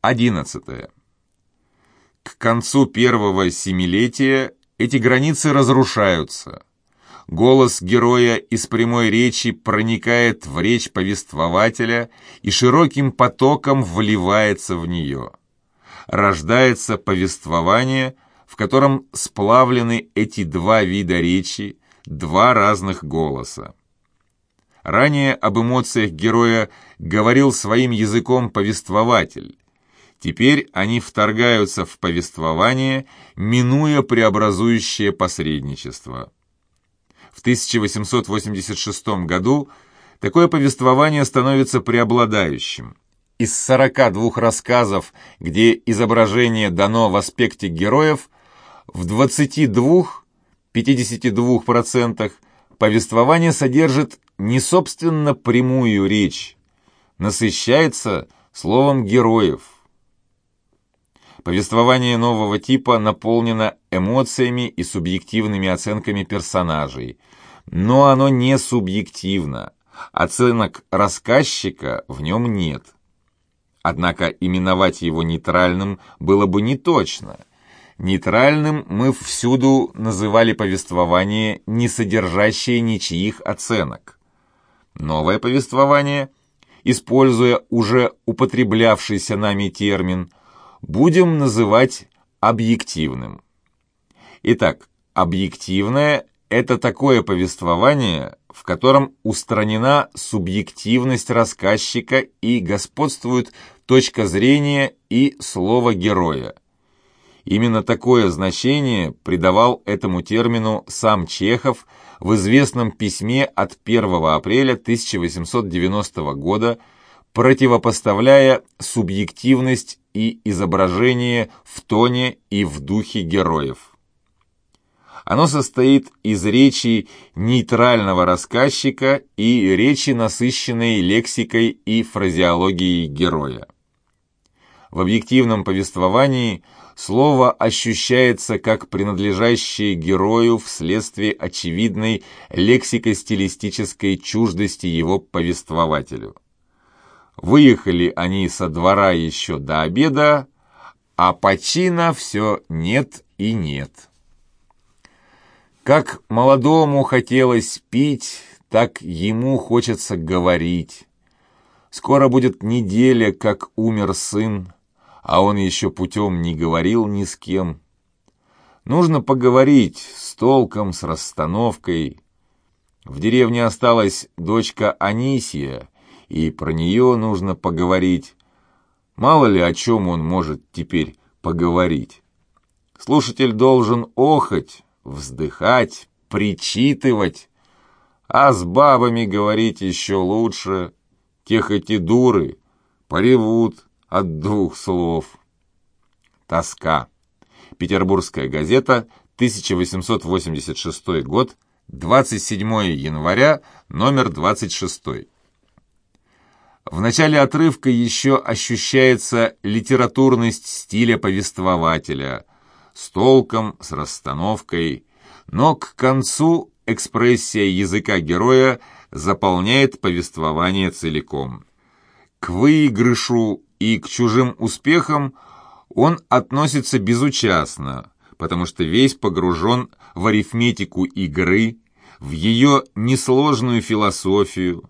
11. К концу первого семилетия эти границы разрушаются. Голос героя из прямой речи проникает в речь повествователя и широким потоком вливается в нее. Рождается повествование, в котором сплавлены эти два вида речи, два разных голоса. Ранее об эмоциях героя говорил своим языком повествователь. Теперь они вторгаются в повествование, минуя преобразующее посредничество. В 1886 году такое повествование становится преобладающим. Из 42 рассказов, где изображение дано в аспекте героев, в 22-52% повествование содержит не собственно прямую речь, насыщается словом героев. Повествование нового типа наполнено эмоциями и субъективными оценками персонажей, но оно не субъективно, оценок рассказчика в нем нет. Однако именовать его нейтральным было бы не точно. Нейтральным мы всюду называли повествование, не содержащее ничьих оценок. Новое повествование, используя уже употреблявшийся нами термин, будем называть объективным. Итак, объективное – это такое повествование, в котором устранена субъективность рассказчика и господствует точка зрения и слово героя. Именно такое значение придавал этому термину сам Чехов в известном письме от 1 апреля 1890 года, противопоставляя субъективность и изображение в тоне и в духе героев. Оно состоит из речи нейтрального рассказчика и речи, насыщенной лексикой и фразеологией героя. В объективном повествовании – слово ощущается как принадлежащее герою вследствие очевидной лексико-стилистической чуждости его повествователю. Выехали они со двора еще до обеда, а почина все нет и нет. Как молодому хотелось пить, так ему хочется говорить. Скоро будет неделя, как умер сын, а он еще путем не говорил ни с кем. Нужно поговорить с толком, с расстановкой. В деревне осталась дочка Анисия, и про нее нужно поговорить. Мало ли о чем он может теперь поговорить. Слушатель должен охать, вздыхать, причитывать, а с бабами говорить еще лучше. Тех эти дуры поревут, от двух слов. Тоска. Петербургская газета, 1886 год, 27 января, номер 26. В начале отрывка еще ощущается литературность стиля повествователя, с толком, с расстановкой, но к концу экспрессия языка героя заполняет повествование целиком. К выигрышу и к чужим успехам он относится безучастно, потому что весь погружен в арифметику игры, в ее несложную философию.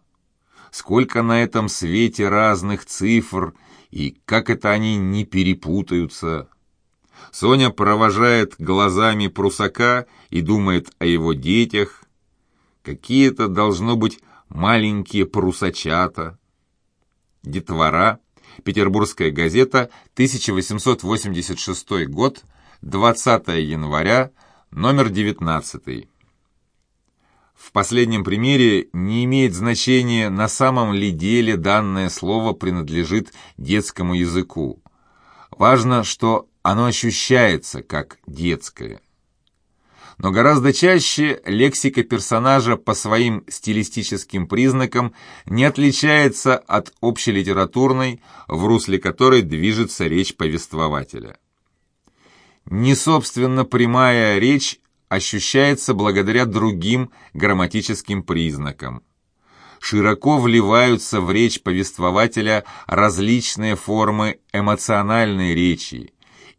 Сколько на этом свете разных цифр, и как это они не перепутаются. Соня провожает глазами прусака и думает о его детях. Какие-то, должно быть, маленькие прусачата. Детвора Петербургская газета, 1886 год, 20 января, номер 19. В последнем примере не имеет значения, на самом ли деле данное слово принадлежит детскому языку. Важно, что оно ощущается как детское но гораздо чаще лексика персонажа по своим стилистическим признакам не отличается от общелитературной, в русле которой движется речь повествователя. Не собственно прямая речь ощущается благодаря другим грамматическим признакам. широко вливаются в речь повествователя различные формы эмоциональной речи,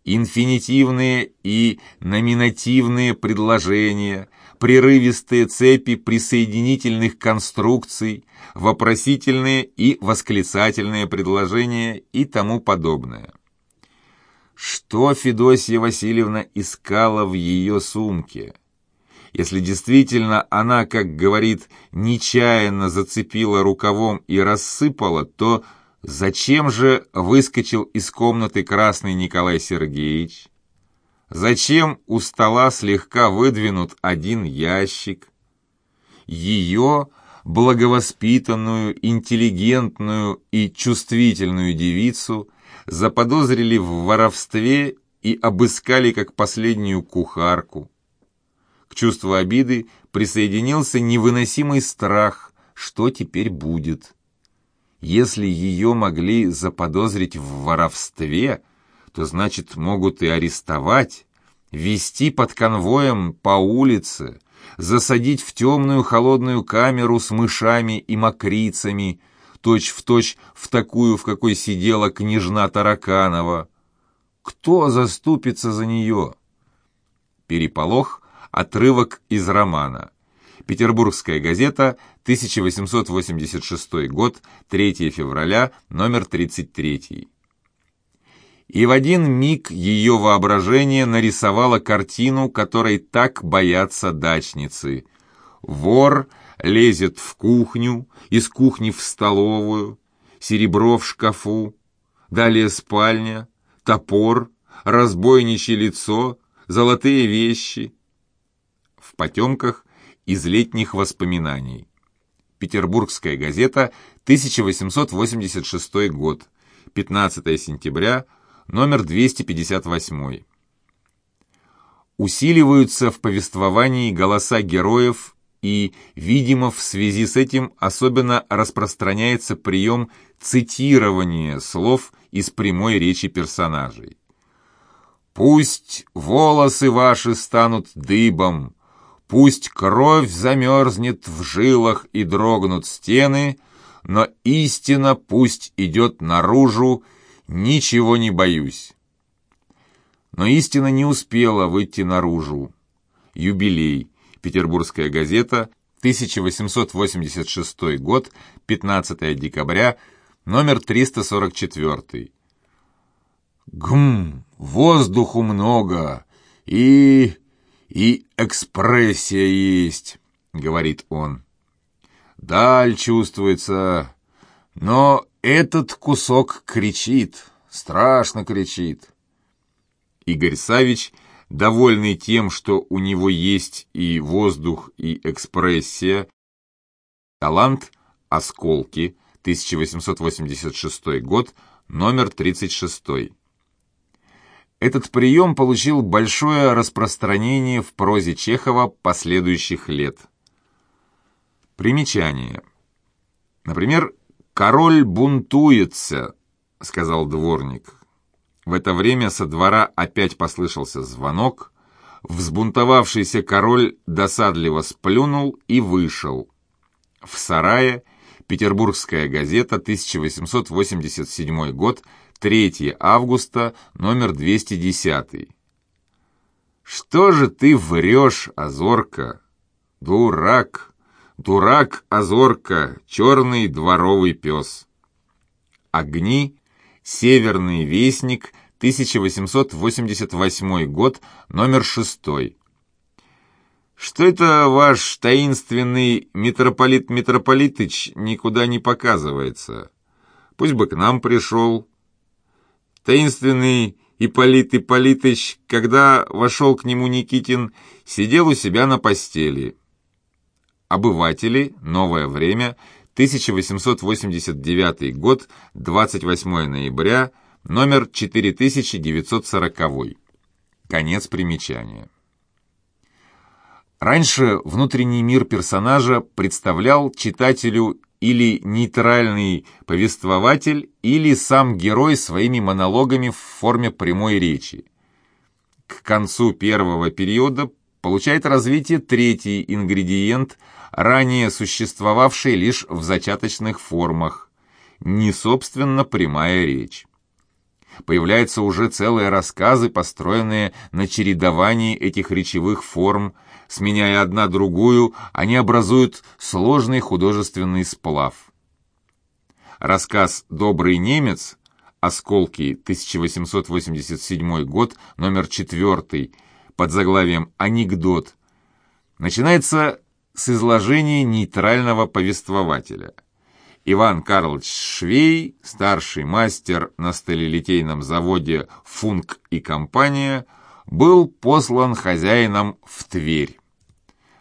инфинитивные и номинативные предложения, прерывистые цепи присоединительных конструкций, вопросительные и восклицательные предложения и тому подобное. Что Федосья Васильевна искала в ее сумке? Если действительно она, как говорит, нечаянно зацепила рукавом и рассыпала, то зачем же выскочил из комнаты красный Николай Сергеевич? Зачем у стола слегка выдвинут один ящик? Ее, благовоспитанную, интеллигентную и чувствительную девицу, заподозрили в воровстве и обыскали как последнюю кухарку. К чувству обиды присоединился невыносимый страх, что теперь будет. Если ее могли заподозрить в воровстве, то значит могут и арестовать, вести под конвоем по улице, засадить в темную холодную камеру с мышами и мокрицами, точь-в-точь точь в такую, в какой сидела княжна Тараканова. Кто заступится за нее? Переполох Отрывок из романа. Петербургская газета, 1886 год, 3 февраля, номер 33. И в один миг ее воображение нарисовало картину, которой так боятся дачницы. Вор лезет в кухню, из кухни в столовую, серебро в шкафу, далее спальня, топор, разбойничье лицо, золотые вещи — в потемках из летних воспоминаний. Петербургская газета, 1886 год, 15 сентября, номер 258. Усиливаются в повествовании голоса героев и, видимо, в связи с этим особенно распространяется прием цитирования слов из прямой речи персонажей. «Пусть волосы ваши станут дыбом, Пусть кровь замерзнет в жилах и дрогнут стены, но истина пусть идет наружу, ничего не боюсь. Но истина не успела выйти наружу. Юбилей. Петербургская газета, 1886 год, 15 декабря, номер 344. Гм, воздуху много, и и экспрессия есть», — говорит он. «Даль чувствуется, но этот кусок кричит, страшно кричит». Игорь Савич, довольный тем, что у него есть и воздух, и экспрессия, талант «Осколки», 1886 год, номер 36. Этот прием получил большое распространение в прозе Чехова последующих лет. Примечание. Например, «Король бунтуется», — сказал дворник. В это время со двора опять послышался звонок. Взбунтовавшийся король досадливо сплюнул и вышел. В сарае Петербургская газета, 1887 год, 3 августа, номер 210. «Что же ты врешь, Азорка? Дурак, дурак, Азорка, черный дворовый пес». Огни, Северный вестник, 1888 год, номер 6. Что это ваш таинственный митрополит Митрополитыч никуда не показывается? Пусть бы к нам пришел, Таинственный Ипполит Ипполитыч, когда вошел к нему Никитин, сидел у себя на постели. Обыватели. Новое время. 1889 год. 28 ноября. Номер 4940. Конец примечания. Раньше внутренний мир персонажа представлял читателю или нейтральный повествователь, или сам герой своими монологами в форме прямой речи. К концу первого периода получает развитие третий ингредиент ранее существовавшей лишь в зачаточных формах, не собственно прямая речь. Появляются уже целые рассказы, построенные на чередовании этих речевых форм, сменяя одна другую, они образуют сложный художественный сплав. Рассказ «Добрый немец» «Осколки», 1887 год, номер 4, под заглавием «Анекдот», начинается с изложения нейтрального повествователя. Иван Карлович Швей, старший мастер на сталелитейном заводе «Функ и компания», был послан хозяином в Тверь.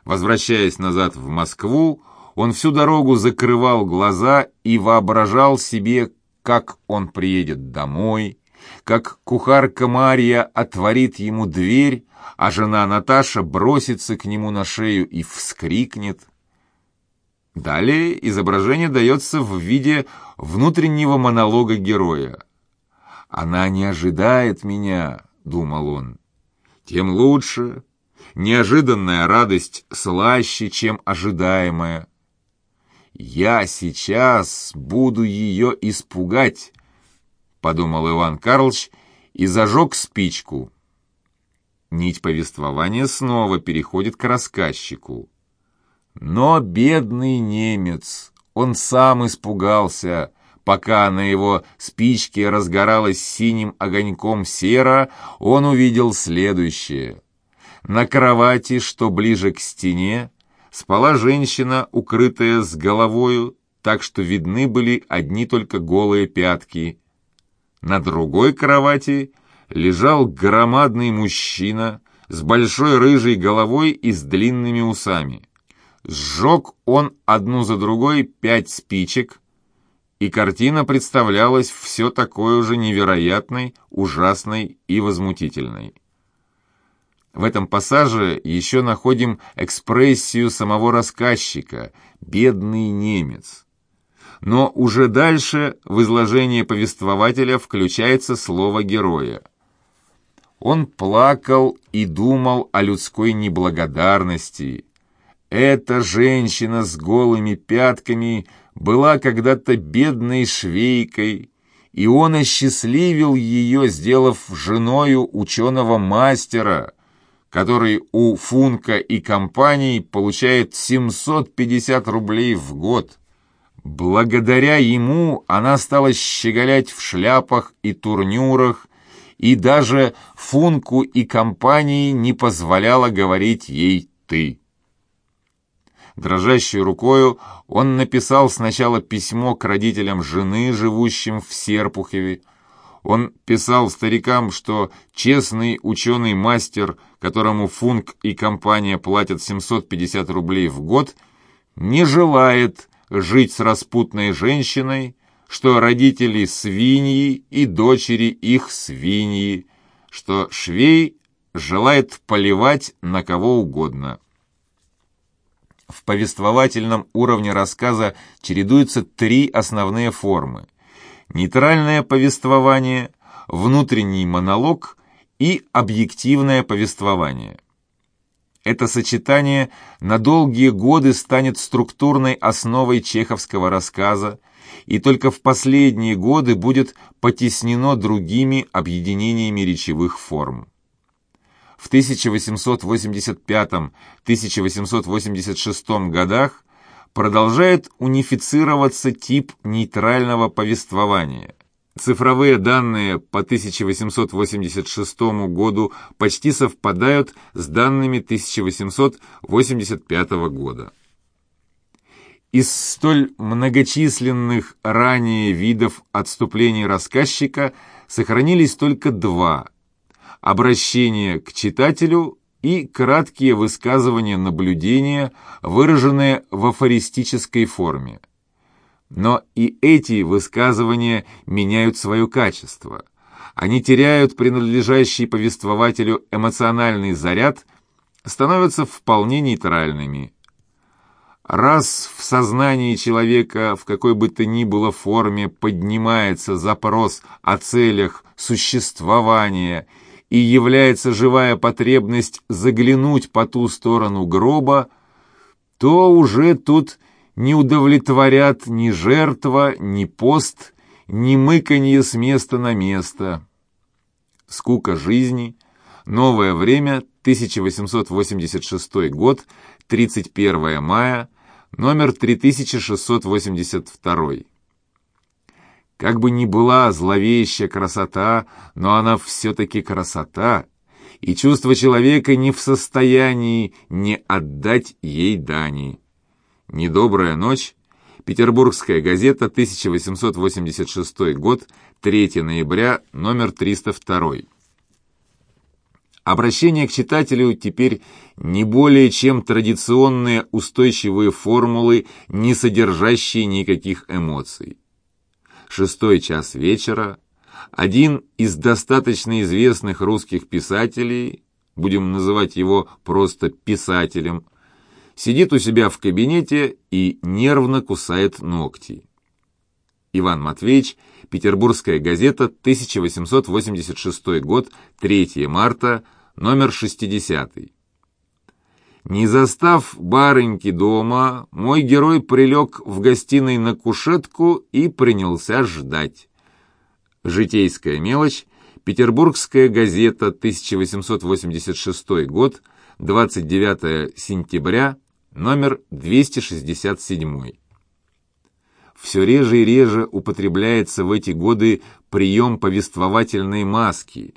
Возвращаясь назад в Москву, он всю дорогу закрывал глаза и воображал себе, как он приедет домой, как кухарка Мария отворит ему дверь, а жена Наташа бросится к нему на шею и вскрикнет. Далее изображение дается в виде внутреннего монолога героя. «Она не ожидает меня», — думал он. «Тем лучше, неожиданная радость слаще, чем ожидаемая. «Я сейчас буду ее испугать», — подумал Иван Карлович и зажег спичку. Нить повествования снова переходит к рассказчику. Но бедный немец, он сам испугался, пока на его спичке разгоралась синим огоньком сера, он увидел следующее — на кровати, что ближе к стене, спала женщина, укрытая с головою, так что видны были одни только голые пятки. На другой кровати лежал громадный мужчина с большой рыжей головой и с длинными усами. Сжег он одну за другой пять спичек, и картина представлялась все такой же невероятной, ужасной и возмутительной. В этом пассаже еще находим экспрессию самого рассказчика «бедный немец». Но уже дальше в изложение повествователя включается слово героя. Он плакал и думал о людской неблагодарности. Эта женщина с голыми пятками была когда-то бедной швейкой, и он осчастливил ее, сделав женою ученого-мастера, который у Функа и компаний получает 750 рублей в год. Благодаря ему она стала щеголять в шляпах и турнюрах, и даже Функу и компании не позволяла говорить ей «ты». Дрожащей рукою он написал сначала письмо к родителям жены, живущим в Серпухове, он писал старикам, что честный ученый-мастер, которому Функ и компания платят 750 рублей в год, не желает жить с распутной женщиной, что родители свиньи и дочери их свиньи, что швей желает поливать на кого угодно. В повествовательном уровне рассказа чередуются три основные формы – нейтральное повествование, внутренний монолог и объективное повествование. Это сочетание на долгие годы станет структурной основой чеховского рассказа и только в последние годы будет потеснено другими объединениями речевых форм. В 1885-1886 годах продолжает унифицироваться тип нейтрального повествования. Цифровые данные по 1886 году почти совпадают с данными 1885 года. Из столь многочисленных ранее видов отступлений рассказчика сохранились только два – обращение к читателю и краткие высказывания наблюдения, выраженные в афористической форме. Но и эти высказывания меняют свое качество. Они теряют принадлежащий повествователю эмоциональный заряд, становятся вполне нейтральными. Раз в сознании человека в какой бы то ни было форме поднимается запрос о целях существования – и является живая потребность заглянуть по ту сторону гроба, то уже тут не удовлетворят ни жертва, ни пост, ни мыканье с места на место. Скука жизни, новое время, 1886 год, 31 мая, номер 3682. Как бы ни была зловещая красота, но она все-таки красота, и чувство человека не в состоянии не отдать ей дани. Недобрая ночь. Петербургская газета, 1886 год, 3 ноября, номер 302. Обращение к читателю теперь не более чем традиционные устойчивые формулы, не содержащие никаких эмоций. Шестой час вечера. Один из достаточно известных русских писателей, будем называть его просто писателем, сидит у себя в кабинете и нервно кусает ногти. Иван Матвеевич, Петербургская газета, 1886 год, 3 марта, номер 60. Не застав барыньки дома, мой герой прилег в гостиной на кушетку и принялся ждать. Житейская мелочь, Петербургская газета, 1886 год, 29 сентября, номер 267. Все реже и реже употребляется в эти годы прием повествовательной маски.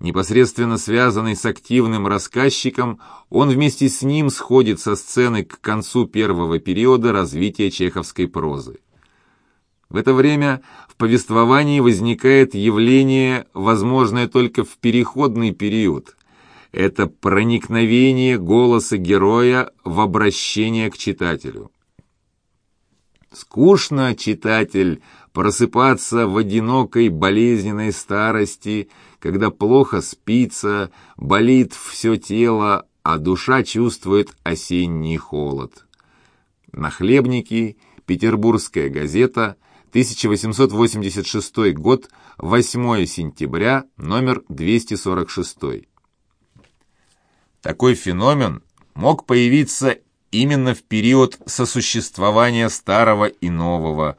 Непосредственно связанный с активным рассказчиком, он вместе с ним сходит со сцены к концу первого периода развития чеховской прозы. В это время в повествовании возникает явление, возможное только в переходный период, это проникновение голоса героя в обращение к читателю. Скучно, читатель, просыпаться в одинокой болезненной старости, когда плохо спится, болит все тело, а душа чувствует осенний холод. Нахлебники, Петербургская газета, 1886 год, 8 сентября, номер 246. Такой феномен мог появиться именно в период сосуществования старого и нового.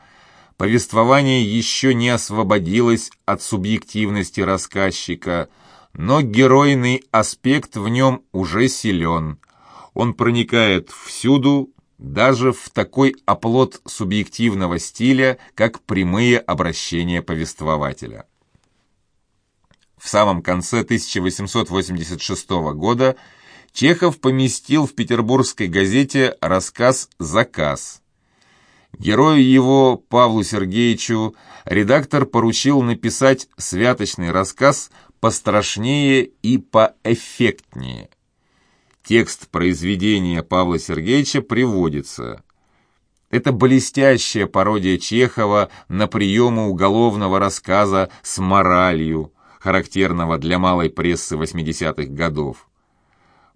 Повествование еще не освободилось от субъективности рассказчика, но геройный аспект в нем уже силен. Он проникает всюду, даже в такой оплот субъективного стиля, как прямые обращения повествователя. В самом конце 1886 года Чехов поместил в петербургской газете рассказ «Заказ». Герою его, Павлу Сергеевичу, редактор поручил написать святочный рассказ пострашнее и поэффектнее. Текст произведения Павла Сергеевича приводится. Это блестящая пародия Чехова на приемы уголовного рассказа с моралью, характерного для малой прессы 80-х годов.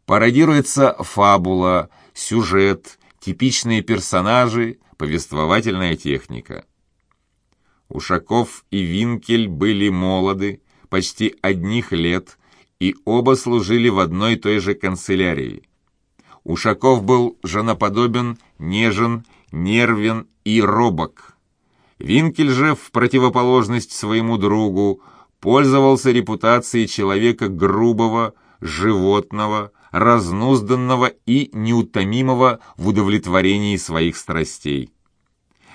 Пародируется фабула, сюжет, типичные персонажи, повествовательная техника. Ушаков и Винкель были молоды, почти одних лет, и оба служили в одной и той же канцелярии. Ушаков был женоподобен, нежен, нервен и робок. Винкель же, в противоположность своему другу, пользовался репутацией человека грубого, животного, разнузданного и неутомимого в удовлетворении своих страстей.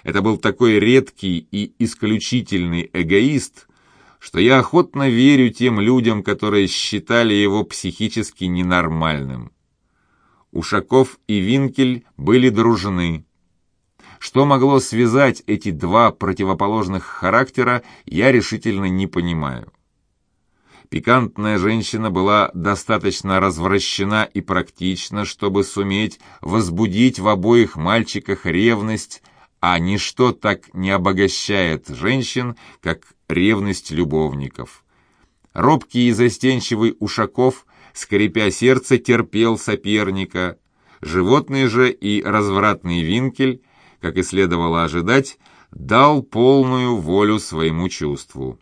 Это был такой редкий и исключительный эгоист, что я охотно верю тем людям, которые считали его психически ненормальным. Ушаков и Винкель были дружны. Что могло связать эти два противоположных характера, я решительно не понимаю. Пикантная женщина была достаточно развращена и практична, чтобы суметь возбудить в обоих мальчиках ревность, а ничто так не обогащает женщин, как ревность любовников. Робкий и застенчивый Ушаков, скрипя сердце, терпел соперника. Животный же и развратный Винкель, как и следовало ожидать, дал полную волю своему чувству.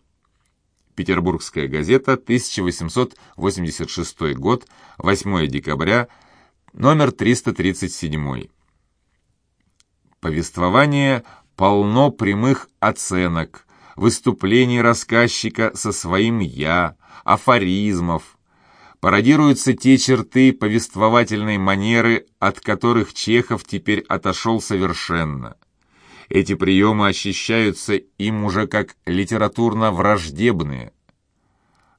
Петербургская газета, 1886 год, 8 декабря, номер 337. Повествование полно прямых оценок, выступлений рассказчика со своим «я», афоризмов. Пародируются те черты повествовательной манеры, от которых Чехов теперь отошел совершенно. Эти приемы ощущаются им уже как литературно-враждебные.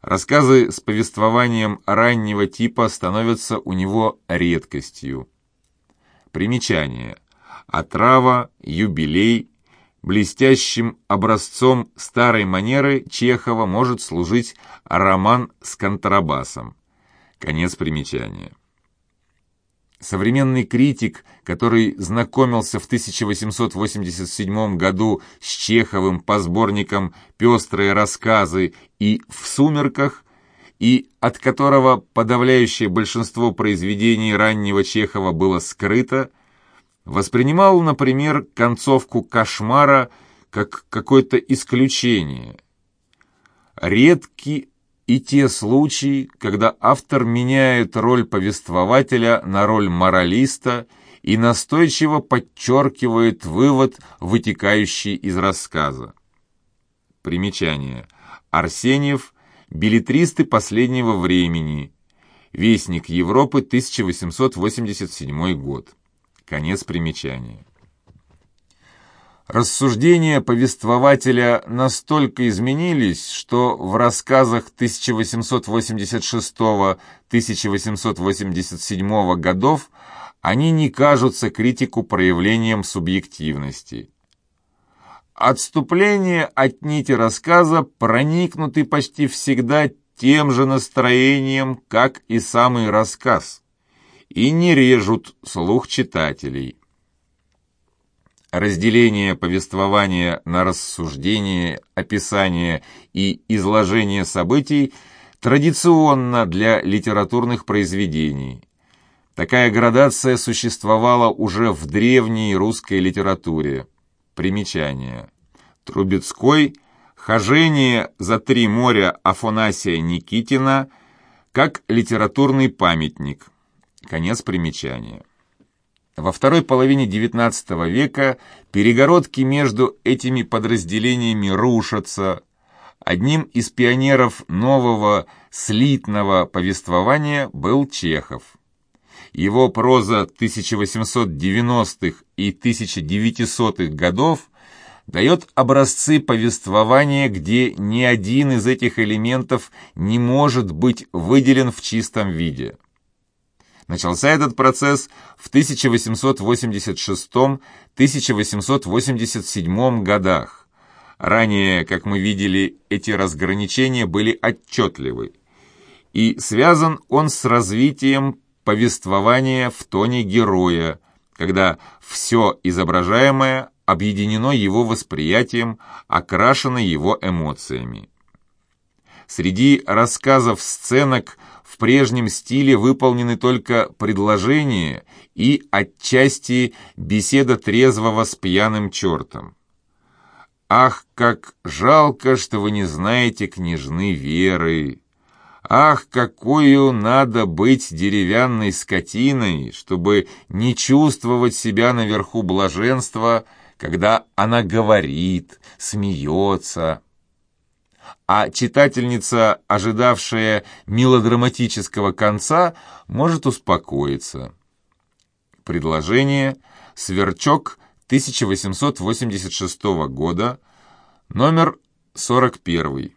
Рассказы с повествованием раннего типа становятся у него редкостью. Примечание. Отрава, юбилей, блестящим образцом старой манеры Чехова может служить роман с контрабасом. Конец примечания. Современный критик, который знакомился в 1887 году с Чеховым по сборникам «Пестрые рассказы» и «В сумерках», и от которого подавляющее большинство произведений раннего Чехова было скрыто, воспринимал, например, концовку «Кошмара» как какое-то исключение. Редки и те случаи, когда автор меняет роль повествователя на роль моралиста и настойчиво подчеркивает вывод, вытекающий из рассказа. Примечание. Арсеньев, билетристы последнего времени, Вестник Европы, 1887 год. Конец примечания. Рассуждения повествователя настолько изменились, что в рассказах 1886-1887 годов они не кажутся критику проявлением субъективности. Отступления от нити рассказа проникнуты почти всегда тем же настроением, как и самый рассказ, и не режут слух читателей. Разделение повествования на рассуждение, описание и изложение событий традиционно для литературных произведений. Такая градация существовала уже в древней русской литературе. Примечание. Трубецкой «Хожение за три моря Афанасия Никитина» как литературный памятник. Конец примечания. Во второй половине XIX века перегородки между этими подразделениями рушатся. Одним из пионеров нового слитного повествования был Чехов. Его проза 1890-х и 1900-х годов дает образцы повествования, где ни один из этих элементов не может быть выделен в чистом виде. Начался этот процесс в 1886-1887 годах. Ранее, как мы видели, эти разграничения были отчетливы. И связан он с развитием повествования в тоне героя, когда все изображаемое объединено его восприятием, окрашено его эмоциями. Среди рассказов сценок в прежнем стиле выполнены только предложения и отчасти беседа трезвого с пьяным чертом. «Ах, как жалко, что вы не знаете княжны Веры! Ах, какую надо быть деревянной скотиной, чтобы не чувствовать себя наверху блаженства, когда она говорит, смеется, а читательница, ожидавшая мелодраматического конца, может успокоиться. Предложение «Сверчок» 1886 года, номер 41.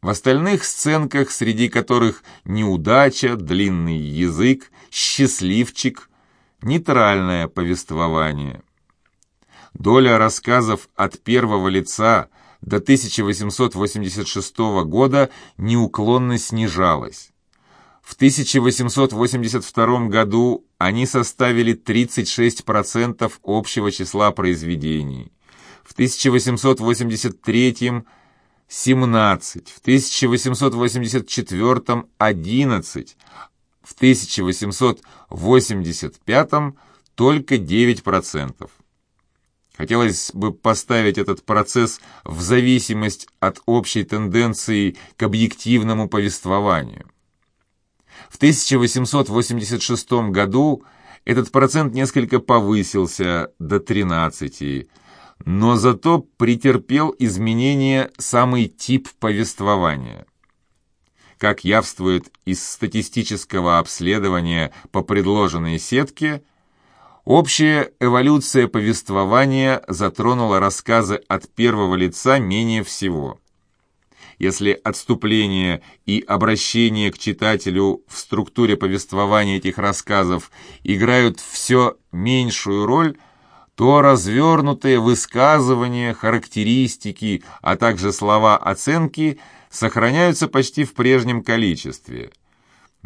В остальных сценках, среди которых неудача, длинный язык, счастливчик, нейтральное повествование. Доля рассказов от первого лица – до 1886 года неуклонно снижалась. В 1882 году они составили 36% общего числа произведений. В 1883 – 17, в 1884 – 11, в 1885 – только 9%. Хотелось бы поставить этот процесс в зависимость от общей тенденции к объективному повествованию. В 1886 году этот процент несколько повысился до 13, но зато претерпел изменения самый тип повествования. Как явствует из статистического обследования по предложенной сетке, общая эволюция повествования затронула рассказы от первого лица менее всего. Если отступление и обращение к читателю в структуре повествования этих рассказов играют все меньшую роль, то развернутые высказывания, характеристики, а также слова оценки – сохраняются почти в прежнем количестве.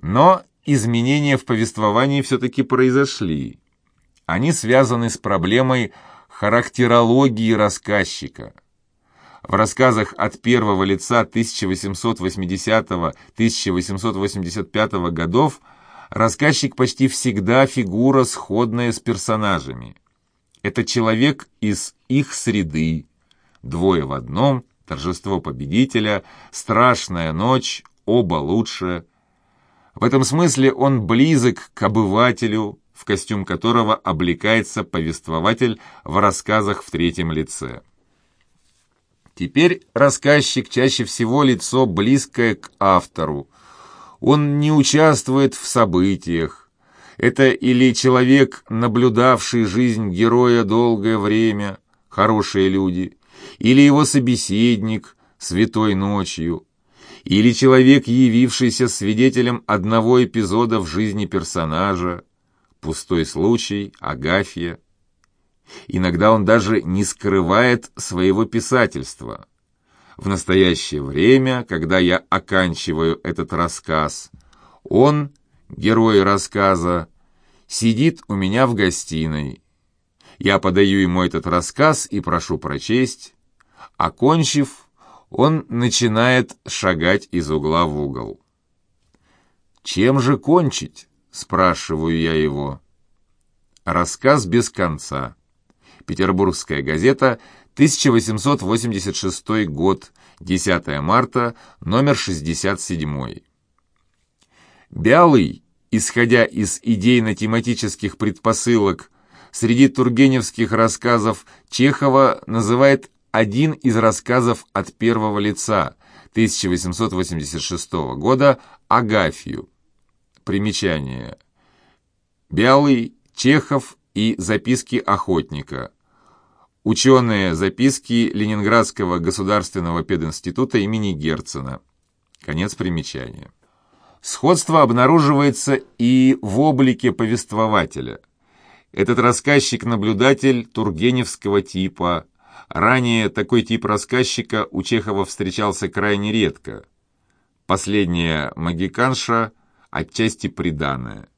Но изменения в повествовании все-таки произошли. Они связаны с проблемой характерологии рассказчика. В рассказах от первого лица 1880-1885 годов рассказчик почти всегда фигура, сходная с персонажами. Это человек из их среды, двое в одном – торжество победителя, страшная ночь, оба лучше. В этом смысле он близок к обывателю, в костюм которого облекается повествователь в рассказах в третьем лице. Теперь рассказчик чаще всего лицо близкое к автору. Он не участвует в событиях. Это или человек, наблюдавший жизнь героя долгое время, хорошие люди, или его собеседник святой ночью, или человек, явившийся свидетелем одного эпизода в жизни персонажа, пустой случай, Агафья. Иногда он даже не скрывает своего писательства. В настоящее время, когда я оканчиваю этот рассказ, он, герой рассказа, сидит у меня в гостиной. Я подаю ему этот рассказ и прошу прочесть, Окончив, он начинает шагать из угла в угол. «Чем же кончить?» – спрашиваю я его. Рассказ без конца. Петербургская газета, 1886 год, 10 марта, номер 67. Бялый, исходя из идейно-тематических предпосылок, среди тургеневских рассказов Чехова называет один из рассказов от первого лица 1886 года «Агафью». Примечание. Бялый, Чехов и записки охотника. Ученые записки Ленинградского государственного пединститута имени Герцена. Конец примечания. Сходство обнаруживается и в облике повествователя. Этот рассказчик-наблюдатель тургеневского типа, Ранее такой тип рассказчика у Чехова встречался крайне редко. Последняя магиканша отчасти приданная.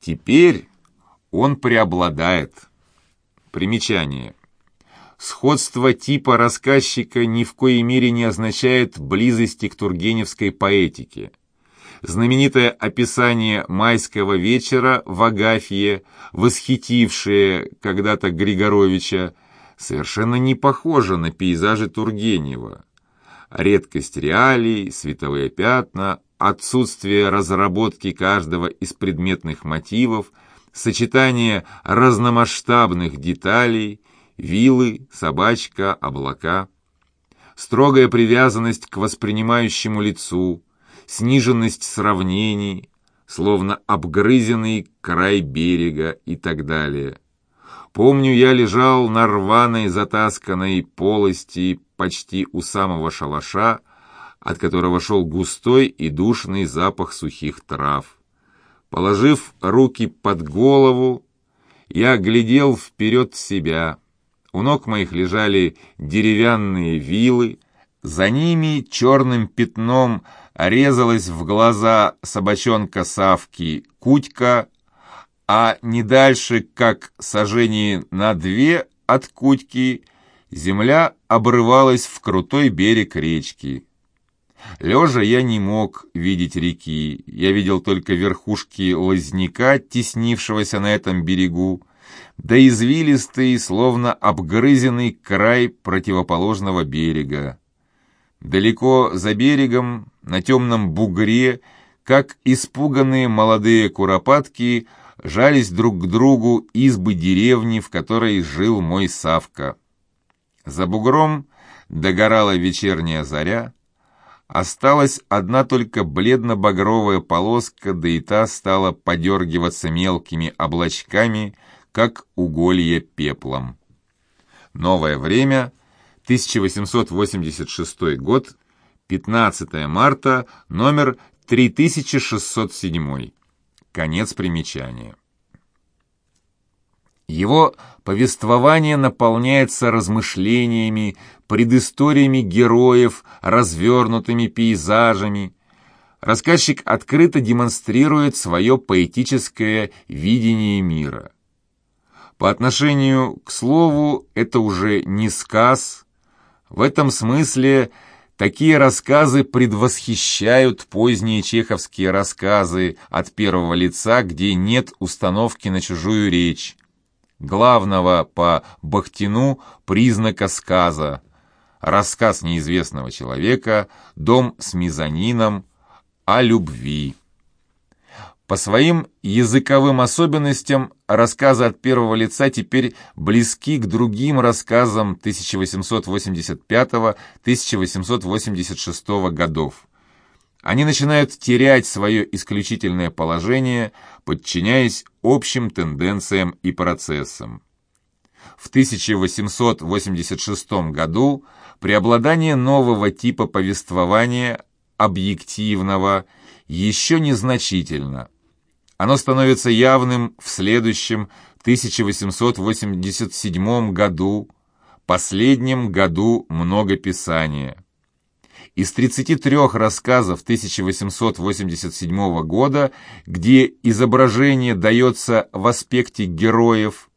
Теперь он преобладает. Примечание. Сходство типа рассказчика ни в коей мере не означает близости к тургеневской поэтике. Знаменитое описание майского вечера в Агафье, восхитившее когда-то Григоровича, совершенно не похожа на пейзажи Тургенева. Редкость реалий, световые пятна, отсутствие разработки каждого из предметных мотивов, сочетание разномасштабных деталей, вилы, собачка, облака, строгая привязанность к воспринимающему лицу, сниженность сравнений, словно обгрызенный край берега и так далее – Помню, я лежал на рваной затасканной полости почти у самого шалаша, от которого шел густой и душный запах сухих трав. Положив руки под голову, я глядел вперед себя. У ног моих лежали деревянные вилы, за ними черным пятном резалась в глаза собачонка Савки Кутька, а не дальше, как сажении на две от Кутьки, земля обрывалась в крутой берег речки. Лежа я не мог видеть реки, я видел только верхушки лозняка, теснившегося на этом берегу, да извилистый, словно обгрызенный край противоположного берега. Далеко за берегом, на темном бугре, как испуганные молодые куропатки, жались друг к другу избы деревни, в которой жил мой Савка. За бугром догорала вечерняя заря, осталась одна только бледно-багровая полоска, да и та стала подергиваться мелкими облачками, как уголье пеплом. Новое время, 1886 год, 15 марта, номер 3607. Конец примечания. Его повествование наполняется размышлениями, предысториями героев, развернутыми пейзажами. Рассказчик открыто демонстрирует свое поэтическое видение мира. По отношению к слову, это уже не сказ. В этом смысле такие рассказы предвосхищают поздние чеховские рассказы от первого лица, где нет установки на чужую речь главного по Бахтину признака сказа, рассказ неизвестного человека, дом с мезонином, о любви. По своим языковым особенностям рассказы от первого лица теперь близки к другим рассказам 1885-1886 годов они начинают терять свое исключительное положение, подчиняясь общим тенденциям и процессам. В 1886 году преобладание нового типа повествования, объективного, еще незначительно. Оно становится явным в следующем 1887 году, последнем году многописания. Из 33 рассказов 1887 года, где изображение дается в аспекте героев,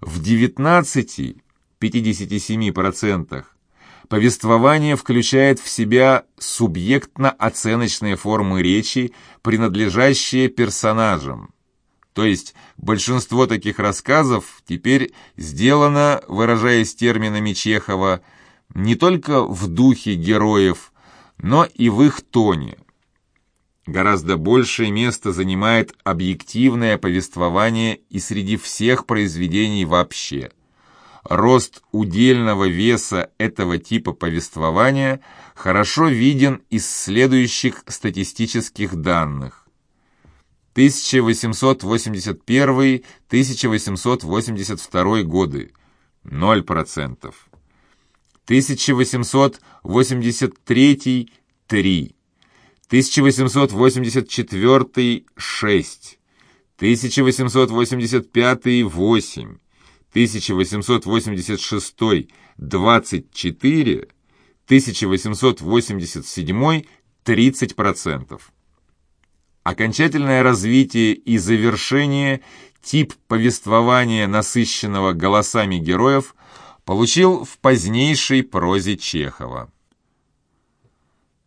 в 19, 57%, повествование включает в себя субъектно-оценочные формы речи, принадлежащие персонажам. То есть большинство таких рассказов теперь сделано, выражаясь терминами Чехова, не только в духе героев, но и в их тоне. Гораздо большее место занимает объективное повествование и среди всех произведений вообще. Рост удельного веса этого типа повествования хорошо виден из следующих статистических данных. 1881-1882 годы – 0%. 1883 – 3, 1884 – 6, 1885 – 8, 1886 – 24, 1887 – 30%. Окончательное развитие и завершение тип повествования, насыщенного голосами героев – получил в позднейшей прозе Чехова.